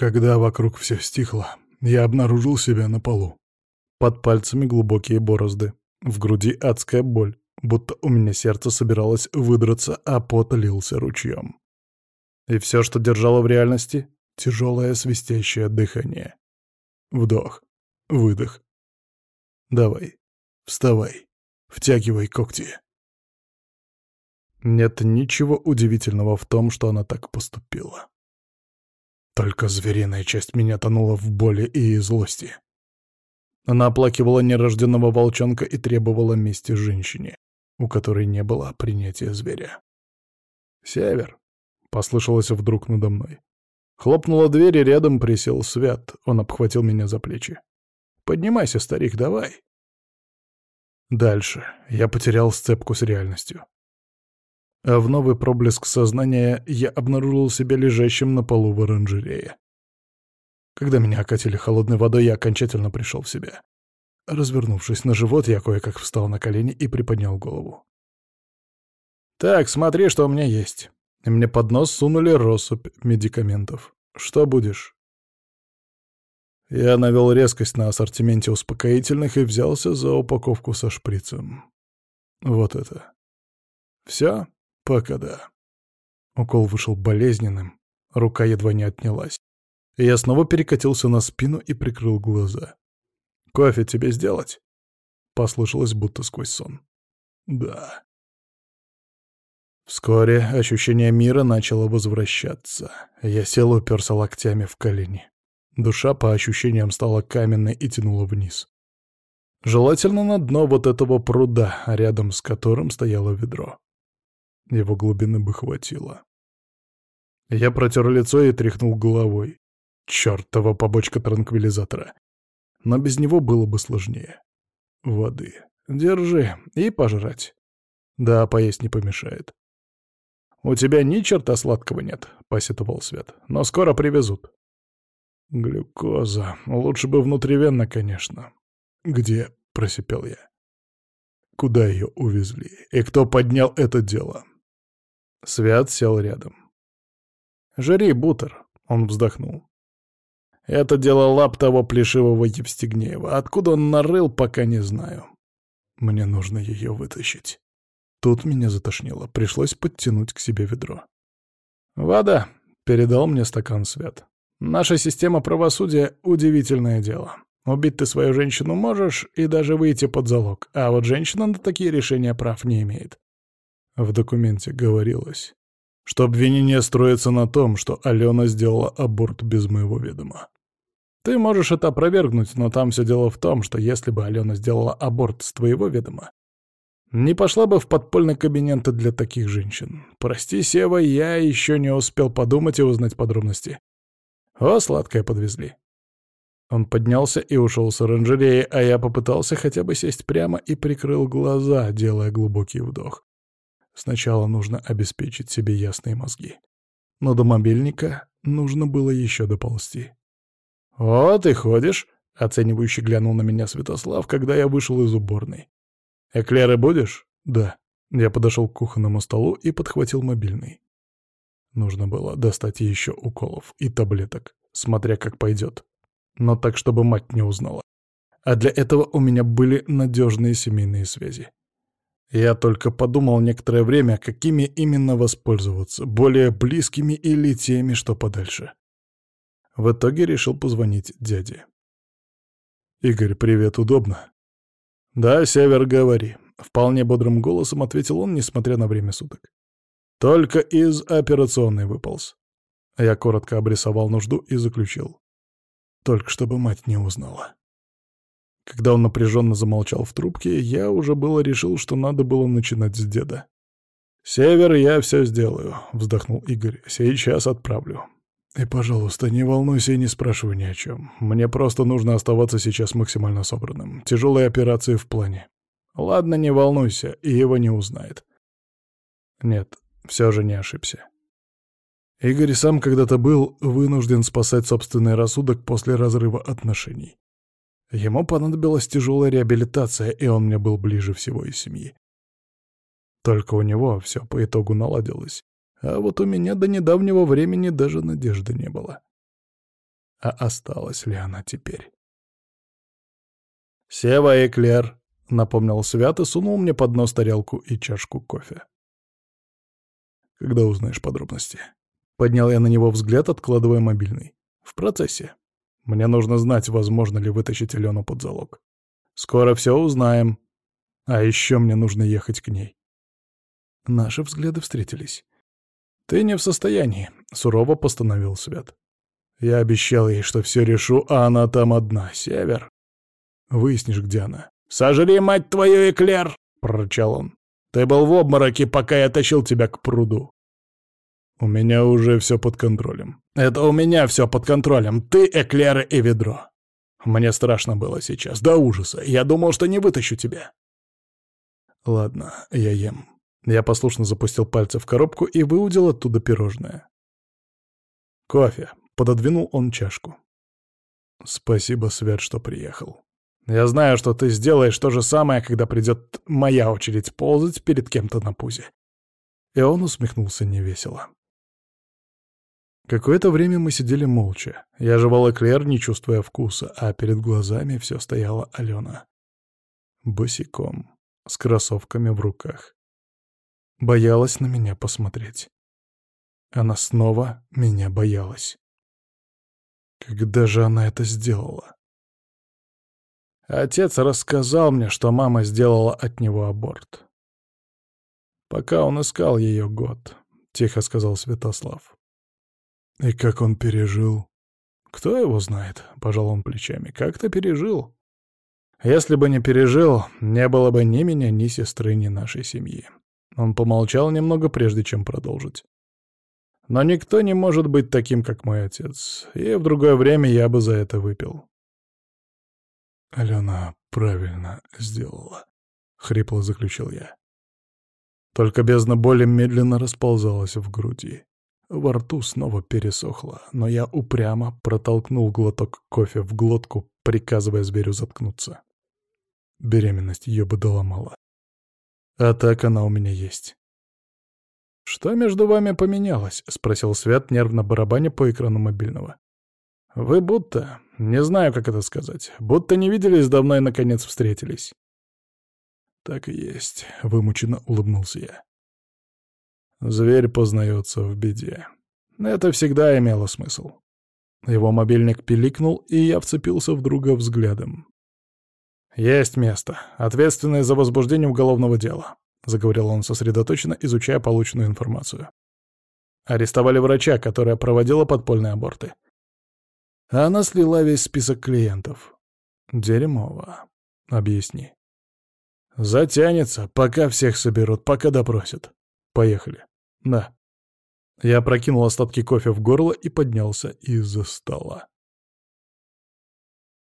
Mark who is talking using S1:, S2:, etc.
S1: Когда вокруг все стихло, я обнаружил себя на полу. Под пальцами глубокие борозды. В груди адская боль, будто у меня сердце собиралось выдраться, а пот лился ручьем. И все, что держало в реальности — тяжелое свистящее дыхание. Вдох, выдох. Давай, вставай, втягивай когти. Нет ничего удивительного в том, что она так поступила. Только звериная часть меня тонула в боли и злости. Она оплакивала нерожденного волчонка и требовала мести женщине, у которой не было принятия зверя. «Север!» — послышалось вдруг надо мной. Хлопнула дверь, и рядом присел Свят. Он обхватил меня за плечи. «Поднимайся, старик, давай!» Дальше я потерял сцепку с реальностью. А в новый проблеск сознания я обнаружил себя лежащим на полу в оранжерее. Когда меня окатили холодной водой, я окончательно пришел в себя. Развернувшись на живот, я кое-как встал на колени и приподнял голову. «Так, смотри, что у меня есть». Мне под нос сунули россыпь медикаментов. «Что будешь?» Я навел резкость на ассортименте успокоительных и взялся за упаковку со шприцем. Вот это. Все? Пока да. Укол вышел болезненным, рука едва не отнялась. Я снова перекатился на спину и прикрыл глаза. «Кофе тебе сделать?» Послышалось будто сквозь сон. «Да». Вскоре ощущение мира начало возвращаться. Я сел и уперся локтями в колени. Душа, по ощущениям, стала каменной и тянула вниз. Желательно на дно вот этого пруда, рядом с которым стояло ведро. Его глубины бы хватило. Я протер лицо и тряхнул головой. Чёртова побочка транквилизатора. Но без него было бы сложнее. Воды. Держи. И пожрать. Да, поесть не помешает. «У тебя ни черта сладкого нет», — посетовал Свет. «Но скоро привезут». «Глюкоза. Лучше бы внутривенно, конечно». «Где?» — просипел я. «Куда ее увезли? И кто поднял это дело?» Свят сел рядом. «Жри, Бутер», — он вздохнул. «Это дело лап того плешивого Евстигнеева. Откуда он нарыл, пока не знаю. Мне нужно ее вытащить». Тут меня затошнило, пришлось подтянуть к себе ведро. «Вода», — передал мне стакан Свят. «Наша система правосудия — удивительное дело. Убить ты свою женщину можешь и даже выйти под залог, а вот женщина на такие решения прав не имеет. В документе говорилось, что обвинение строится на том, что Алена сделала аборт без моего ведома. Ты можешь это опровергнуть, но там все дело в том, что если бы Алена сделала аборт с твоего ведома, не пошла бы в подпольный кабинет для таких женщин. Прости, Сева, я еще не успел подумать и узнать подробности. О, сладкое подвезли. Он поднялся и ушел с оранжереи, а я попытался хотя бы сесть прямо и прикрыл глаза, делая глубокий вдох. Сначала нужно обеспечить себе ясные мозги. Но до мобильника нужно было еще доползти. «Вот и ходишь», — оценивающе глянул на меня Святослав, когда я вышел из уборной. «Эклеры будешь?» «Да». Я подошел к кухонному столу и подхватил мобильный. Нужно было достать еще уколов и таблеток, смотря как пойдет. Но так, чтобы мать не узнала. А для этого у меня были надежные семейные связи. Я только подумал некоторое время, какими именно воспользоваться, более близкими или теми, что подальше. В итоге решил позвонить дяде. «Игорь, привет, удобно?» «Да, Север, говори», — вполне бодрым голосом ответил он, несмотря на время суток. «Только из операционной выполз». Я коротко обрисовал нужду и заключил. «Только чтобы мать не узнала». Когда он напряженно замолчал в трубке, я уже было решил, что надо было начинать с деда. «Север, я все сделаю», — вздохнул Игорь. «Сейчас отправлю». «И, пожалуйста, не волнуйся и не спрашивай ни о чем. Мне просто нужно оставаться сейчас максимально собранным. Тяжелые операции в плане». «Ладно, не волнуйся, и его не узнает». Нет, все же не ошибся. Игорь сам когда-то был вынужден спасать собственный рассудок после разрыва отношений. Ему понадобилась тяжелая реабилитация, и он мне был ближе всего из семьи. Только у него все по итогу наладилось. А вот у меня до недавнего времени даже надежды не было. А осталась ли она теперь? «Сева Эклер», — напомнил Свят и сунул мне под нос тарелку и чашку кофе. «Когда узнаешь подробности?» Поднял я на него взгляд, откладывая мобильный. «В процессе. Мне нужно знать, возможно ли вытащить Алену под залог. Скоро все узнаем. А еще мне нужно ехать к ней». Наши взгляды встретились. «Ты не в состоянии», — сурово постановил Свят. «Я обещал ей, что все решу, а она там одна, север. Выяснишь, где она». «Сожри, мать твою, эклер!» — прорычал он. «Ты был в обмороке, пока я тащил тебя к пруду». «У меня уже все под контролем». «Это у меня все под контролем. Ты, эклеры и ведро». Мне страшно было сейчас, до ужаса. Я думал, что не вытащу тебя. Ладно, я ем. Я послушно запустил пальцы в коробку и выудил оттуда пирожное. Кофе. Пододвинул он чашку. Спасибо, Свят, что приехал. Я знаю, что ты сделаешь то же самое, когда придет моя очередь ползать перед кем-то на пузе. И он усмехнулся невесело. Какое-то время мы сидели молча. Я жевал эклер, не чувствуя вкуса, а перед глазами все стояла Алена. Босиком, с кроссовками в руках. Боялась на меня посмотреть. Она снова меня боялась. Когда же она это сделала? Отец рассказал мне, что мама сделала от него аборт. Пока он искал ее год, — тихо сказал Святослав. И как он пережил? Кто его знает, — пожал он плечами. Как-то пережил. Если бы не пережил, не было бы ни меня, ни сестры, ни нашей семьи. Он помолчал немного, прежде чем продолжить. Но никто не может быть таким, как мой отец, и в другое время я бы за это выпил. Алена правильно сделала, — хрипло заключил я. Только бездна боли медленно расползалась в груди. Во рту снова пересохло, но я упрямо протолкнул глоток кофе в глотку, приказывая зверю заткнуться. Беременность ее бы доломала. А так она у меня есть. «Что между вами поменялось?» — спросил Свят, нервно барабаня по экрану мобильного. «Вы будто, не знаю, как это сказать, будто не виделись давно и, наконец, встретились». «Так и есть», — вымученно улыбнулся я. «Зверь познается в беде. Это всегда имело смысл». Его мобильник пиликнул, и я вцепился в друга взглядом. «Есть место. Ответственное за возбуждение уголовного дела», — заговорил он сосредоточенно, изучая полученную информацию. Арестовали врача, которая проводила подпольные аборты. Она слила весь список клиентов. Дерьмово. Объясни. Затянется, пока всех соберут, пока допросят. Поехали. Да. Я прокинул остатки кофе в горло и поднялся из-за стола.